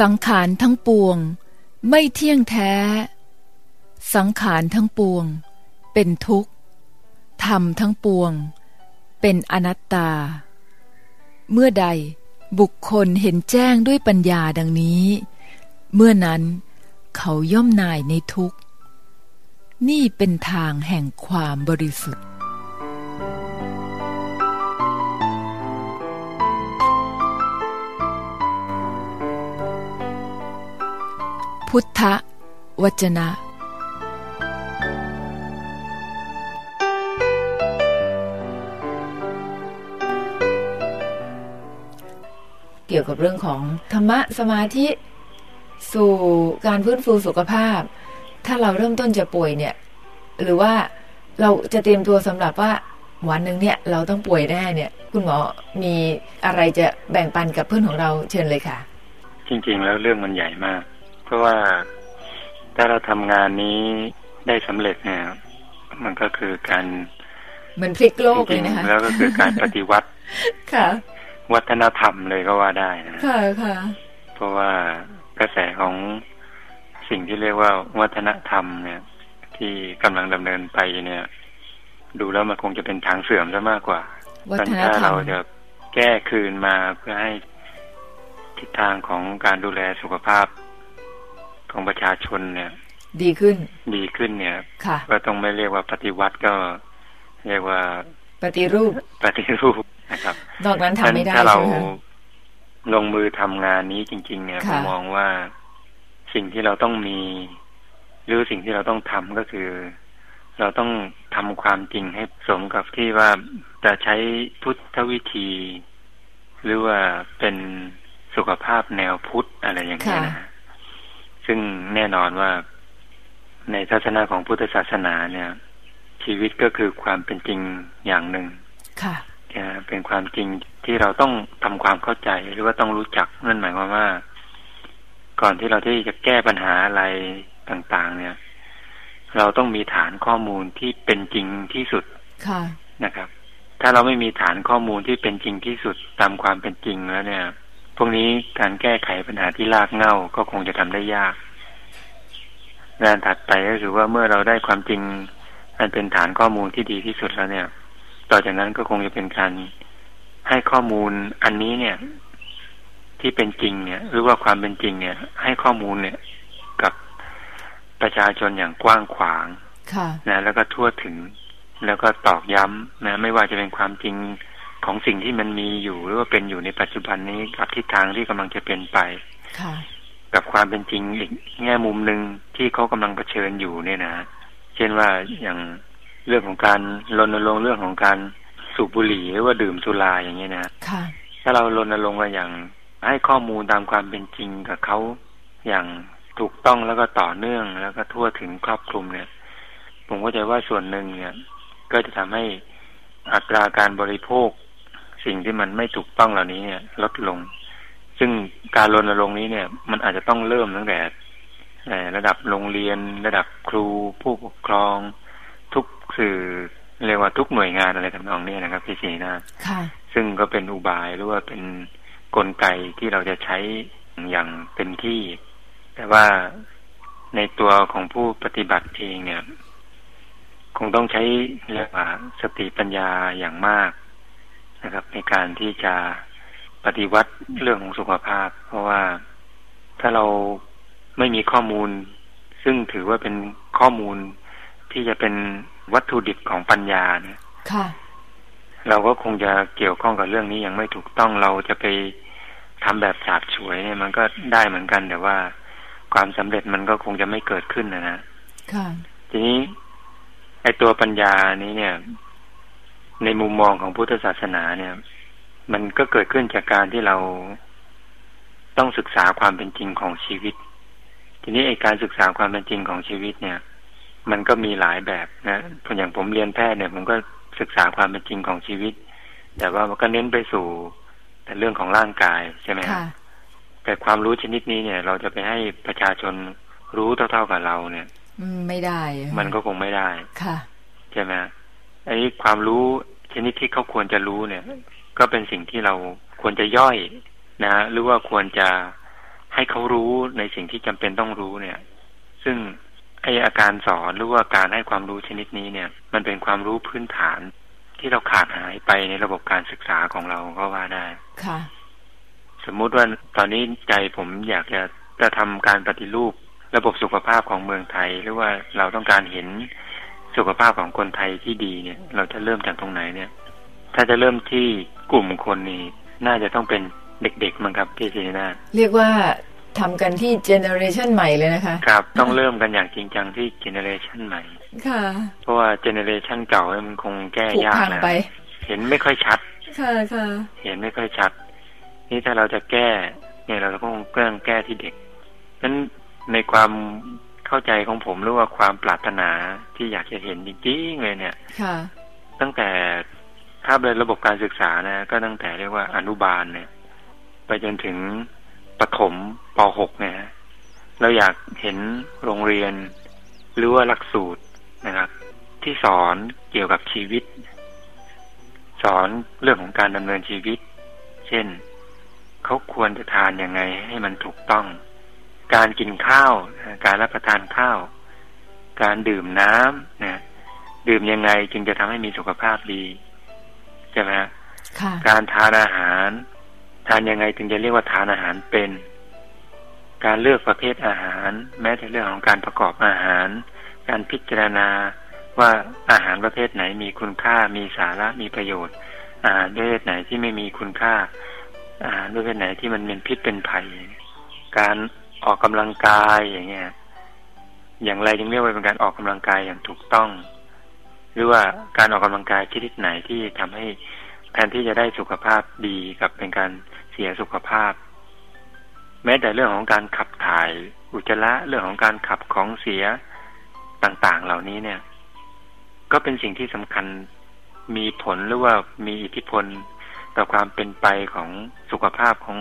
สังขารทั้งปวง ไม่เที่ยงแท้ สังขารทั้งปวง เป็นทุกข์ธรรมทั้งปวง เป็นอนัตตา เมื่อใดบุคคลเห็นแจ้งด้วยปัญญาดังนี้ เมื่อนั้นเขาย่อมนายในทุกข์ นี่เป็นทางแห่งความบริสุทธิ์ พุทธวจนะ เกี่ยวกับเรื่องของธรรมะสมาธิ สู่การฟื้นฟูสุขภาพ ถ้าเราเริ่มต้นจะป่วยเนี่ย หรือว่าเราจะเตรียมตัวสำหรับว่าวันหนึ่งเนี่ยเราต้องป่วยแน่เนี่ย คุณหมอมีอะไรจะแบ่งปันกับเพื่อนของเราเชิญเลยค่ะ จริง ๆ แล้วเรื่องมันใหญ่มากเพ ราะว่าถ้าเราทำงานนี้ได้สำเร็จเนี่ยมันก็คือการเหมือนพลิกโลกจเลริยงนะคะๆแล้วก็คือการปฏิวัติค่ะ วัฒนธรรมเลยก็ว่าได้นะค่ะค่ะ เพราะว่ากระแสของสิ่งที่เรียกว่าวัฒนธรรมเนี่ย ที่กำลังดำเนินไปเนี่ย ดูแล้วมันคงจะเป็นทางเสื่อมซะมากกว่าวัตอนฒนถ้าธรรเรามจะแก้คืนมาเพื่อให้ทิศทางของการดูแลสุขภาพ ของประชาชนเนี่ย ดีขึ้น ดีขึ้นเนี่ยค่ะก็ต้องไม่เรียกว่าปฏิวัติก็ เรียกว่าปฏิรูป ปฏิรูปนะครับนอกนั้นทำไม่ได้ถ้าเราใช่ไหมคะลงมือทำงานนี้จริง ๆ เนี่ยผค่ะมมองว่าสิ่งที่เราต้องมี หรือสิ่งที่เราต้องทำก็คือ เราต้องทำความจริงให้สมกับที่ว่าจะใช้พุทธวิธี หรือว่าเป็นสุขภาพแนวพุทธอะไรอย่างนี้ยนะฮะ ซึ่งแน่นอนว่าในศาสนาของพุทธศาสนาเนี่ย ชีวิตก็คือความเป็นจริงอย่างหนึ่งค่ะจะเป็นความจริงที่เราต้องทำความเข้าใจหรือว่าต้องรู้จักนั่นหมายความว่า ก่อนที่เราที่จะแก้ปัญหาอะไรต่าง ๆ เนี่ย เราต้องมีฐานข้อมูลที่เป็นจริงที่สุดค่ะนะครับ ถ้าเราไม่มีฐานข้อมูลที่เป็นจริงที่สุดตามความเป็นจริงแล้วเนี่ยพ วกนี้การแก้ไขปัญหาที่ลากเหง้าก็คงจะทำได้ยาก งานถัดไปก็คือว่าเมื่อเราได้ความจริงอันเป็นฐานข้อมูลที่ดีที่สุดแล้วเนี่ย ต่อจากนั้นก็คงจะเป็นการให้ข้อมูลอันนี้เนี่ย ที่เป็นจริงเนี่ย หรือว่าความเป็นจริงเนี่ย ให้ข้อมูลเนี่ยกับประชาชนอย่างกว้างขวางค่ะนะแล้วก็ทั่วถึง แล้วก็ตอกย้ำนะ ไม่ว่าจะเป็นความจริง ของสิ่งที่มันมีอยู่หรือว่าเป็นอยู่ในปัจจุบันนี้กับทิศทางที่กำลังจะเป็นไปค่ะกับความเป็นจริงอีกแง่มุมหนึ่งที่เขากำลังเผชิญอยู่เนี่ยนะเช่นว่าอย่างเรื่องของการรณรงค์เรื่องของการสูบบุหรี่หรือว่าดื่มสุราอย่างเงี้ยนะค่ะถ้าเรารณรงค์มาอย่างให้ข้อมูลตามความเป็นจริงกับเขาอย่างถูกต้องแล้วก็ต่อเนื่องแล้วก็ทั่วถึงครอบคลุมเนี่ย ผมก็จะว่าส่วนหนึ่งเนี่ย ก็จะทำให้อัตราการบริโภค สิ่งที่มันไม่ถูกต้องเหล่านี้เนี่ยลดลง ซึ่งการรณรงค์นี้เนี่ย มันอาจจะต้องเริ่มตั้งแต่เอ่อระดับโรงเรียน ระดับครูผู้ปกครอง ทุกสื่อเรียกว่าทุกหน่วยงานอะไรทำนองนี้นะครับ พี่สีนะค่ะซึ่งก็เป็นอุบายหรือว่าเป็นกลไกที่เราจะใช้อย่างเต็มที่ แต่ว่าในตัวของผู้ปฏิบัติเองเนี่ย คงต้องใช้เรียกว่าสติปัญญาอย่างมาก นะครับ ในการที่จะปฏิวัติเรื่องของสุขภาพ เพราะว่าถ้าเราไม่มีข้อมูล ซึ่งถือว่าเป็นข้อมูลที่จะเป็นวัตถุดิบของปัญญาเนี่ยค่ะ เราก็คงจะเกี่ยวข้องกับเรื่องนี้ยังไม่ถูกต้องเราจะไปทำแบบฉาบฉวยเนี่ยมันก็ได้เหมือนกัน แต่ว่าความสำเร็จมันก็คงจะไม่เกิดขึ้นนะนะค่ะ ทีนี้ไอตัวปัญญานี้เนี่ย ในมุมมองของพุทธศาสนาเนี่ย มันก็เกิดขึ้นจากการที่เราต้องศึกษาความเป็นจริงของชีวิต ทีนี้ไอการศึกษาความเป็นจริงของชีวิตเนี่ย มันก็มีหลายแบบนะอย่างผมเรียนแพทย์เนี่ยผมก็ศึกษาความเป็นจริงของชีวิต แต่ว่ามันก็เน้นไปสู่ แต่เรื่องของร่างกายใช่ไหมฮะค่ะแต่ความรู้ชนิดนี้เนี่ย เราจะไปให้ประชาชนรู้เท่าๆกับเราเนี่ยอืมไม่ได้อะมันก็คงไม่ได้ค่ะใช่ไหมไอ้ความรู้ ชนิดที่เขาควรจะรู้เนี่ย ก็เป็นสิ่งที่เราควรจะย่อยนะหรือว่าควรจะให้เขารู้ในสิ่งที่จำเป็นต้องรู้เนี่ย ซึ่งไออาการสอนหรือว่าการให้ความรู้ชนิดนี้เนี่ย มันเป็นความรู้พื้นฐานที่เราขาดหายไปในระบบการศึกษาของเราก็ว่าได้ค่ะ สมมุติว่าตอนนี้ใจผมอยากจะจะทำการปฏิรูประบบสุขภาพของเมืองไทย หรือว่าเราต้องการเห็น สุขภาพของคนไทยที่ดีเนี่ย เราจะเริ่มจากตรงไหนเนี่ย ถ้าจะเริ่มที่กลุ่มคนนี้น่าจะต้องเป็นเด็กๆมั้งครับพี่ศิรินาถเรียกว่าทำกันที่ generation ใหม่เลยนะคะ ครับ ต้องเริ่มกันอย่างจริงจังที่ generation ใหม่ ค่ะ เพราะว่า generation เก่าเนี่ยมันคงแก้ผูกยากพังแล้วไปเห็นไม่ค่อยชัด ค่ะค่ะ เห็นไม่ค่อยชัด นี่ถ้าเราจะแก้ เนี่ยเราก็คงเริ่มแก้ที่เด็กนั้นในความ เข้าใจของผมหรือว่าความปรารถนาที่อยากจะเห็นจริงๆเลยเนี่ย ค่ะ ตั้งแต่ถ้าเป็นระบบการศึกษานะ ก็ตั้งแต่เรียกว่าอนุบาลเนี่ย ไปจนถึงประถมป .6 เนี่ยฮะเราอยากเห็นโรงเรียน หรือว่าหลักสูตรนะครับ ที่สอนเกี่ยวกับชีวิต สอนเรื่องของการดำเนินชีวิต เช่น เขาควรจะทานยังไงให้มันถูกต้อง การกินข้าว การรับประทานข้าว การดื่มน้ำนะดื่มยังไงจึงจะทำให้มีสุขภาพดีใช่ไหมฮะค่ะการทานอาหาร ทานยังไงถึงจะเรียกว่าทานอาหารเป็น การเลือกประเภทอาหาร แม้แต่เรื่องของการประกอบอาหาร การพิจารณาว่าอาหารประเภทไหนมีคุณค่ามีสาระมีประโยชน์ อาหารประเภทไหนที่ไม่มีคุณค่า อาหารประเภทไหนที่มันเป็นพิษเป็นภัย การ ออกกำลังกายอย่างเงี้ยอย่างไรจึงเรียกว่าเป็นการออกกำลังกายอย่างถูกต้อง หรือว่าการออกกำลังกายชนิดไหนที่ทำให้แทนที่จะได้สุขภาพดีกับเป็นการเสียสุขภาพ แม้แต่เรื่องของการขับถ่ายอุจจาระเรื่องของการขับของเสียต่างๆ เหล่านี้เนี่ย ก็เป็นสิ่งที่สำคัญมีผลหรือว่ามีอิทธิพลต่อความเป็นไปของสุขภาพของ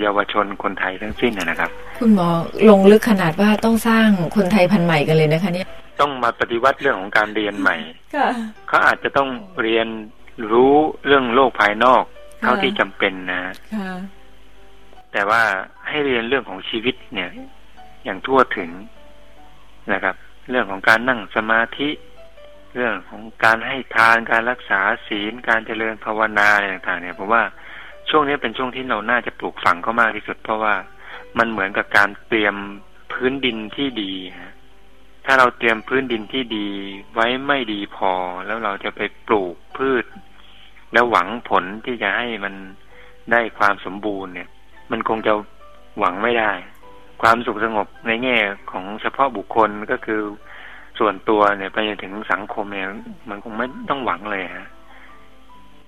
เยาวชนคนไทยทั้งสิ้นนะนะครับ คุณหมอลงลึกขนาดว่าต้องสร้างคนไทยพันธุ์ใหม่กันเลยนะคะเนี่ยต้องมาปฏิวัติเรื่องของการเรียนใหม่ค่ะเขาอาจจะต้องเรียนรู้เรื่องโลกภายนอก เท่าที่จำเป็นนะค่ะแต่ว่าให้เรียนเรื่องของชีวิตเนี่ย อย่างทั่วถึงนะครับ เรื่องของการนั่งสมาธิ เรื่องของการให้ทานการรักษาศีลการเจริญภาวนาอะไรต่างๆเนี่ยผมว่า ช่วงนี้เป็นช่วงที่เราน่าจะปลูกฝังเขามากที่สุด เพราะว่ามันเหมือนกับการเตรียมพื้นดินที่ดีฮะถ้าเราเตรียมพื้นดินที่ดีไว้ไม่ดีพอ แล้วเราจะไปปลูกพืช แล้วหวังผลที่จะให้มันได้ความสมบูรณ์เนี่ย มันคงจะหวังไม่ได้ ความสุขสงบในแง่ของเฉพาะบุคคลก็คือส่วนตัวเนี่ยไปจนถึงสังคมเนี่ย มันคงไม่ต้องหวังเลยฮะ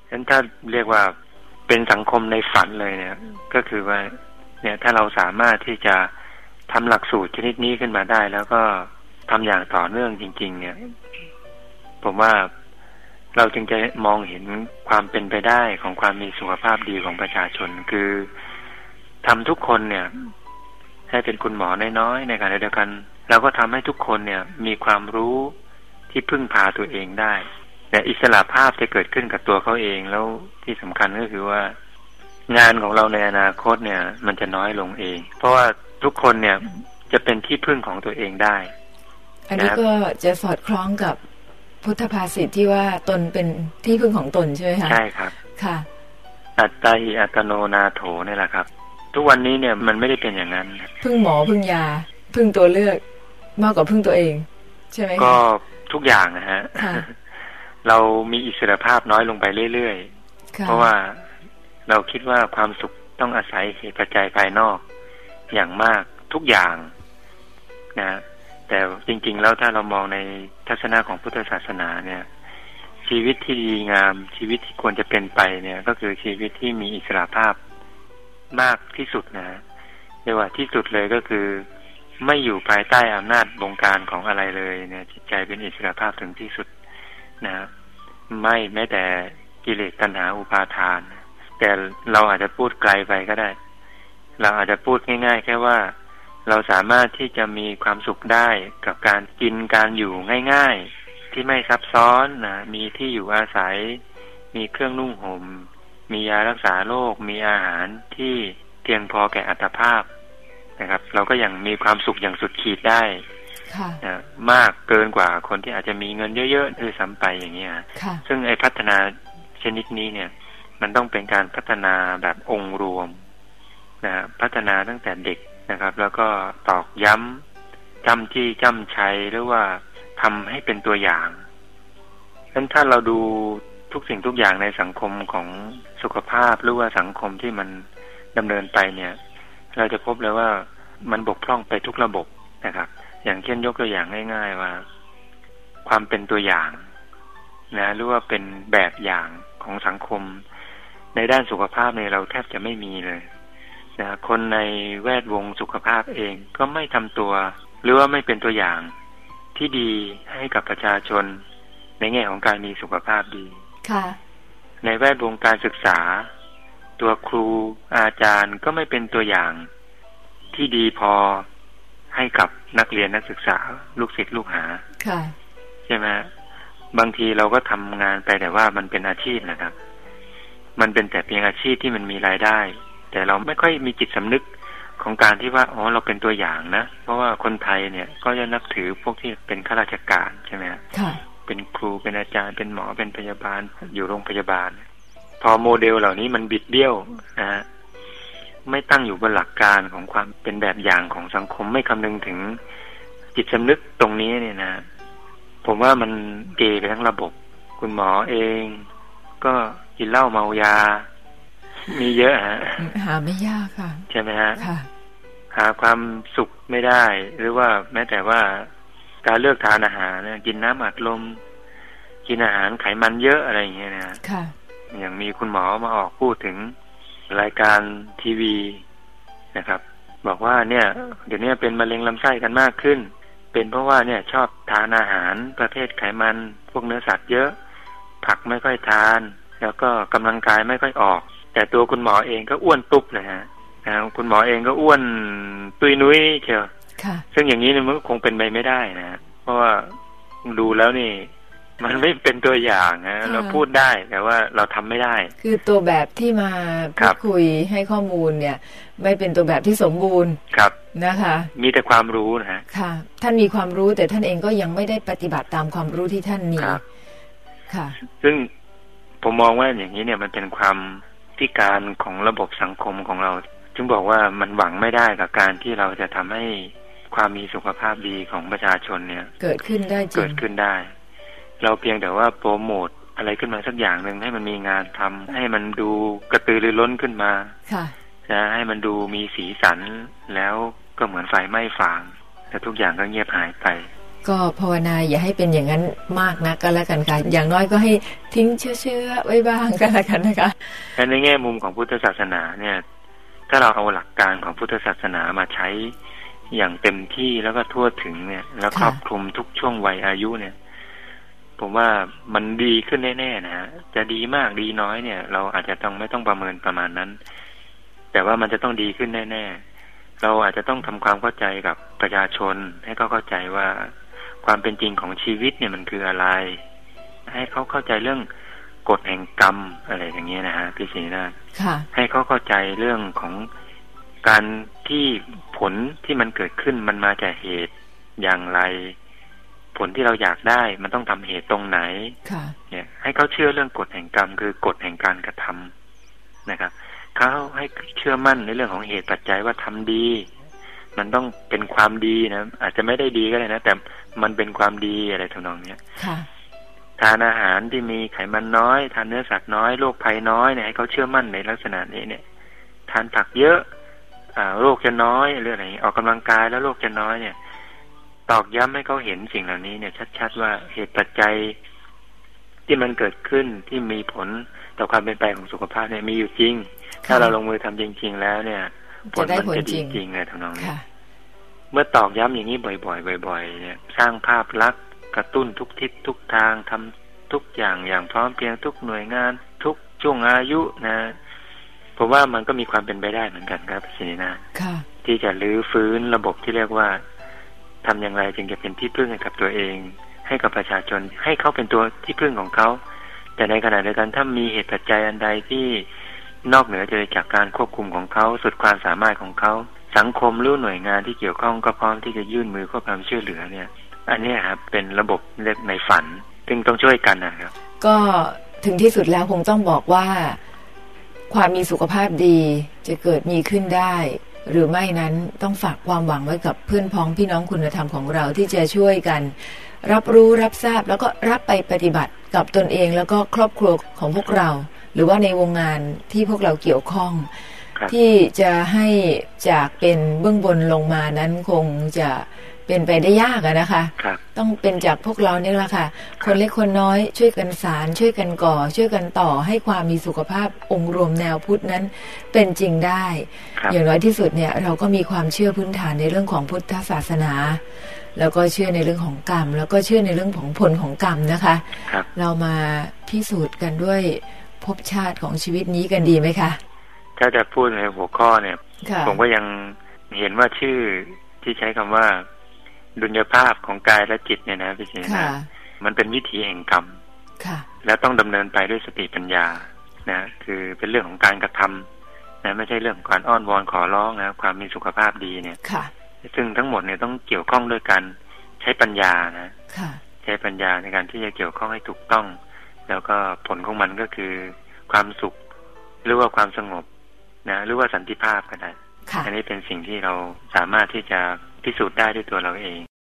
ฉะนั้นถ้าเรียกว่า เป็นสังคมในฝันเลยเนี่ย ก็คือว่า เนี่ยถ้าเราสามารถที่จะทำหลักสูตรชนิดนี้ขึ้นมาได้ แล้วก็ทำอย่างต่อเนื่องจริง ๆ เนี่ย ผมว่าเราจึงจะมองเห็นความเป็นไปได้ของความมีสุขภาพดีของประชาชน คือทำทุกคนเนี่ย ให้เป็นคุณหมอน้อยๆในขณะเดียวกันเราก็ทำให้ทุกคนเนี่ย มีความรู้ที่พึ่งพาตัวเองได้ แต่อิสระภาพจะเกิดขึ้นกับตัวเขาเองแล้วที่สำคัญก็คือว่า งานของเราในอนาคตเนี่ย มันจะน้อยลงเอง เพราะว่าทุกคนเนี่ยจะเป็นที่พึ่งของตัวเองได้ อันนี้ก็จะสอดคล้องกับพุทธภาษิตที่ว่าตนเป็นที่พึ่งของตนใช่ไหมคะใช่ครับ ค่ะ อัตตาหิอัตโนนาโถนี่แหละครับ ทุกวันนี้เนี่ยมันไม่ได้เป็นอย่างนั้น พึ่งหมอพึ่งยา พึ่งตัวเลือกมากกว่าพึ่งตัวเอง ใช่ไหมคะก็ทุกอย่างนะฮะค่ะ เรามีอิสรภาพน้อยลงไปเรื่อยๆค่ะเพราะว่าเราคิดว่าความสุขต้องอาศัยเหตุปัจจัยภายนอกอย่างมากทุกอย่างนะแต่จริง ๆ แล้วถ้าเรามองในทัศนะของพุทธศาสนาเนี่ย ชีวิตที่ดีงามชีวิตที่ควรจะเป็นไปเนี่ย ก็คือชีวิตที่มีอิสระภาพมากที่สุดนะเรียกว่าที่สุดเลยก็คือ ไม่อยู่ภายใต้อำนาจบงการของอะไรเลยเนี่ยจิตใจเป็นอิสระภาพถึงที่สุด นะไม่แม้แต่กิเลสตัณหาอุปาทาน แต่เราอาจจะพูดไกลไปก็ได้ เราอาจจะพูดง่าย ๆ แค่ว่าเราสามารถที่จะมีความสุขได้กับการกินการอยู่ง่าย ๆ ที่ไม่ซับซ้อนนะมีที่อยู่อาศัย มีเครื่องนุ่งหม่มมียารักษาโรคมีอาหารที่เพียงพอแก่อัตภาพนะครับ เราก็ยังมีความสุขอย่างสุดขีดได้ นะมากเกินกว่าคนที่อาจจะมีเงินเยอะๆด้วยซ้ำไปอย่างเงี้ยค่ะซึ่งไอ้พัฒนาชนิดนี้เนี่ย มันต้องเป็นการพัฒนาแบบองค์รวมนะฮะพัฒนาตั้งแต่เด็กนะครับ แล้วก็ตอกย้ำจำที่จำชัยหรือว่าทำให้เป็นตัวอย่างฉะนั้นถ้าเราดูทุกสิ่งทุกอย่างในสังคมของสุขภาพหรือว่าสังคมที่มันดำเนินไปเนี่ย เราจะพบเลยว่ามันบกพร่องไปทุกระบบนะครับ อย่างเช่นยกตัวอย่างง่าย ๆ ว่า ความเป็นตัวอย่าง นะหรือว่าเป็นแบบอย่างของสังคม ในด้านสุขภาพเนี่ยเราแทบจะไม่มีเลยนะคนในแวดวงสุขภาพเองก็ไม่ทำตัว หรือว่าไม่เป็นตัวอย่างที่ดีให้กับประชาชน ในแง่ของการมีสุขภาพดี ค่ะ ในแวดวงการศึกษา ตัวครูอาจารย์ก็ไม่เป็นตัวอย่างที่ดีพอ ให้กับนักเรียนนักศึกษาลูกศิษย์ลูกหาค่ะใช่ไหมฮะบางทีเราก็ทำงานไปแต่ว่ามันเป็นอาชีพนะครับ มันเป็นแต่เพียงอาชีพที่มันมีรายได้ แต่เราไม่ค่อยมีจิตสำนึกของการที่ว่าอ๋อเราเป็นตัวอย่างนะ เพราะว่าคนไทยเนี่ย ก็จะนับถือพวกที่เป็นข้าราชการใช่ไหมฮะค่ะเป็นครูเป็นอาจารย์เป็นหมอเป็นพยาบาลอยู่โรงพยาบาล พอโมเดลเหล่านี้มันบิดเบี้ยวนะฮะ ไม่ตั้งอยู่บนหลักการของความเป็นแบบอย่างของสังคมไม่คำนึงถึงจิตสำนึกตรงนี้เนี่ยนะ ผมว่ามันเกไปทั้งระบบ คุณหมอเอง ก็กินเหล้าเมายา มีเยอะฮะหาไม่ยากค่ะ ใช่ไหมฮะค่ะหาความสุขไม่ได้ หรือว่าแม้แต่ว่าการเลือกทานอาหารเนี่ยกินน้ำอัดลม กินอาหารไขมันเยอะอะไรอย่างเงี้ยนะค่ะ อย่างมีคุณหมอมาออกพูดถึง รายการทีวีนะครับ บอกว่าเนี่ย เดี๋ยวนี้เป็นมะเร็งลำไส้กันมากขึ้น เป็นเพราะว่าเนี่ยชอบทานอาหารประเภทไขมันพวกเนื้อสัตว์เยอะ ผักไม่ค่อยทาน แล้วก็กำลังกายไม่ค่อยออก แต่ตัวคุณหมอเองก็อ้วนตุ๊บเลยฮะนะคุณหมอเองก็อ้วนตุยนุ้ยเชียวค่ะซึ่งอย่างนี้เนี่ยมันก็คงเป็นไปไม่ได้นะเพราะว่าดูแล้วนี่ มันไม่เป็นตัวอย่างนะค่ะเราพูดได้แต่ว่าเราทำไม่ได้ คือตัวแบบที่มาคพูรัดบคุยให้ข้อมูลเนี่ย ไม่เป็นตัวแบบที่สมบูรณ์ครับนะคะ มีแต่ความรู้นะฮะค่ะ ท่านมีความรู้แต่ท่านเองก็ยังไม่ได้ปฏิบัติตามความรู้ที่ท่านมีครับค่ะ ซึ่งผมมองว่าอย่างนี้เนี่ยมันเป็นความพิการของระบบสังคมของเรา จึงบอกว่ามันหวังไม่ได้กับการที่เราจะทำให้ความมีสุขภาพดีของประชาชนเนี่ย เกิดขึ้นได้จริเกิงดขึ้นได้ เราเพียงแต่ว่าโปรโมทอะไรขึ้นมาสักอย่างหนึ่งให้มันมีงานทำให้มันดูกระตือรือร้นขึ้นมา ค่ะนะให้มันดูมีสีสันแล้วก็เหมือนไฟไหม้ฟาง แต่ทุกอย่างก็เงียบหายไป ก็ภาวนาอย่าให้เป็นอย่างนั้นมากนะก็แล้วกันค่ะอย่างน้อยก็ให้ทิ้งเชื้อๆไว้บ้างก็แล้วกันนะคะและในแง่มุมของพุทธศาสนาเนี่ย ถ้าเราเอาหลักการของพุทธศาสนามาใช้อย่างเต็มที่แล้วก็ทั่วถึงเนี่ย แล้วครอบคลุมทุกช่วงวัยอายุเนี่ย ผมว่ามันดีขึ้นแน่ๆนะฮะจะดีมากดีน้อยเนี่ย เราอาจจะต้องไม่ต้องประเมินประมาณนั้น แต่ว่ามันจะต้องดีขึ้นแน่ๆเราอาจจะต้องทำความเข้าใจกับประชาชน ให้เขาเข้าใจว่าความเป็นจริงของชีวิตเนี่ยมันคืออะไร ให้เขาเข้าใจเรื่องกฎแห่งกรรมอะไรอย่างเงี้ยนะฮะพี่ศรีนาถค่ะให้เขาเข้าใจเรื่องของการที่ผลที่มันเกิดขึ้นมันมาจากเหตุอย่างไร ผลที่เราอยากได้มันต้องทำเหตุตรงไหนค่ะเนี่ยให้เขาเชื่อเรื่องกฎแห่งกรรม คือกฎแห่งการกระทำนะครับเขาให้เชื่อมั่นในเรื่องของเหตุปัจจัยว่าทำดี มันต้องเป็นความดีนะอาจจะไม่ได้ดีก็ได้นะแต่มันเป็นความดีอะไรทำนองเนี้ยค่ะทานอาหารที่มีไขมันน้อย ทานเนื้อสัตว์น้อยโรคภัยน้อยเนี่ยให้เขาเชื่อมั่นในลักษณะนี้เนี่ย ทานผักเยอะอ่าโรคจะน้อยหรืออะไรอย่างนี้ออกกำลังกายแล้วโรคจะน้อยเนี่ย ตอกย้ำให้เขาเห็นสิ่งเหล่านี้เนี่ย ชัด ๆ ว่าเหตุปัจจัยที่มันเกิดขึ้นที่มีผลต่อความเป็นไปของสุขภาพเนี่ยมีอยู่จริง ถ้าเราลงมือทำจริง ๆ แล้วเนี่ย ผลจะได้มันผลจะจดีริงจริงเลยทำนองนี้ค่ะเมื่อตอกย้ำอย่างนี้บ่อย ๆ บ่อย ๆ เนี่ย สร้างภาพลักษณ์กระตุ้นทุกทิศทุกทางทำทุกอย่างอย่างพร้อมเพรียงทุกหน่วยงาน ทุกช่วงอายุนะผมว่ามันก็มีความเป็นไปได้เหมือนกันครับสินีนาค่ะที่จะรื้อฟื้นระบบที่เรียกว่า ทำอย่างไรจึงจะเป็นที่พึ่งให้กับตัวเอง ให้กับประชาชน ให้เขาเป็นตัวที่พึ่งของเขา แต่ในขณะเดียวกันถ้ามีเหตุปัจจัยอันใดที่นอกเหนือจากการควบคุมของเขาสุดความสามารถของเขา สังคมหรือหน่วยงานที่เกี่ยวข้องก็พร้อมที่จะยื่นมือเข้าความช่วยเหลือเนี่ย อันนี้ครับเป็นระบบเล็กในฝันซึ่งต้องช่วยกันนะครับ ก็ถึงที่สุดแล้วคงต้องบอกว่า ความมีสุขภาพดีจะเกิดมีขึ้นได้ หรือไม่นั้นต้องฝากความหวังไว้กับเพื่อนพ้องพี่น้องคุณธรรมของเราที่จะช่วยกัน รับรู้รับทราบแล้วก็รับไปปฏิบัติกับตนเองแล้วก็ครอบครัวของพวกเรา หรือว่าในวงงานที่พวกเราเกี่ยวข้องครับที่จะให้จากเป็นเบื้องบนลงมานั้นคงจะ เป็นไปได้ยากอะนะคะครับต้องเป็นจากพวกเราเนี่ยแหละค่ะ คนเล็กคนน้อยช่วยกันสารช่วยกันก่อ ช่วยกันต่อให้ความมีสุขภาพองค์รวมแนวพุทธนั้นเป็นจริงได้ครับอย่างน้อยที่สุดเนี่ยเราก็มีความเชื่อพื้นฐานในเรื่องของพุทธศาสนา แล้วก็เชื่อในเรื่องของกรรม แล้วก็เชื่อในเรื่องของผลของกรรมนะคะครับเรามาพิสูจน์กันด้วยภพชาติของชีวิตนี้กันดีไหมคะ ถ้าจะพูดในหัวข้อเนี่ยค่ะผมก็ยังเห็นว่าชื่อที่ใช้คำว่า ดุลยภาพของกายและจิตเนี่ยนะพี่ชินค่ะนะมันเป็นวิถีแห่งกรรมค่ะ แล้วต้องดำเนินไปด้วยสติปัญญานะคือเป็นเรื่องของการกระทำนะไม่ใช่เรื่องของการอ้อนวอนขอร้องนะความมีสุขภาพดีเนี่ยค่ะ ซึ่งทั้งหมดเนี่ยต้องเกี่ยวข้องด้วยการใช้ปัญญานะค่ะ ใช้ปัญญาในการที่จะเกี่ยวข้องให้ถูกต้อง แล้วก็ผลของมันก็คือความสุขหรือว่าความสงบนะหรือว่าสันติภาพก็ได้ค่ะอันนี้เป็นสิ่งที่เราสามารถที่จะ พิสูจน์ได้ด้วยตัวเราเอง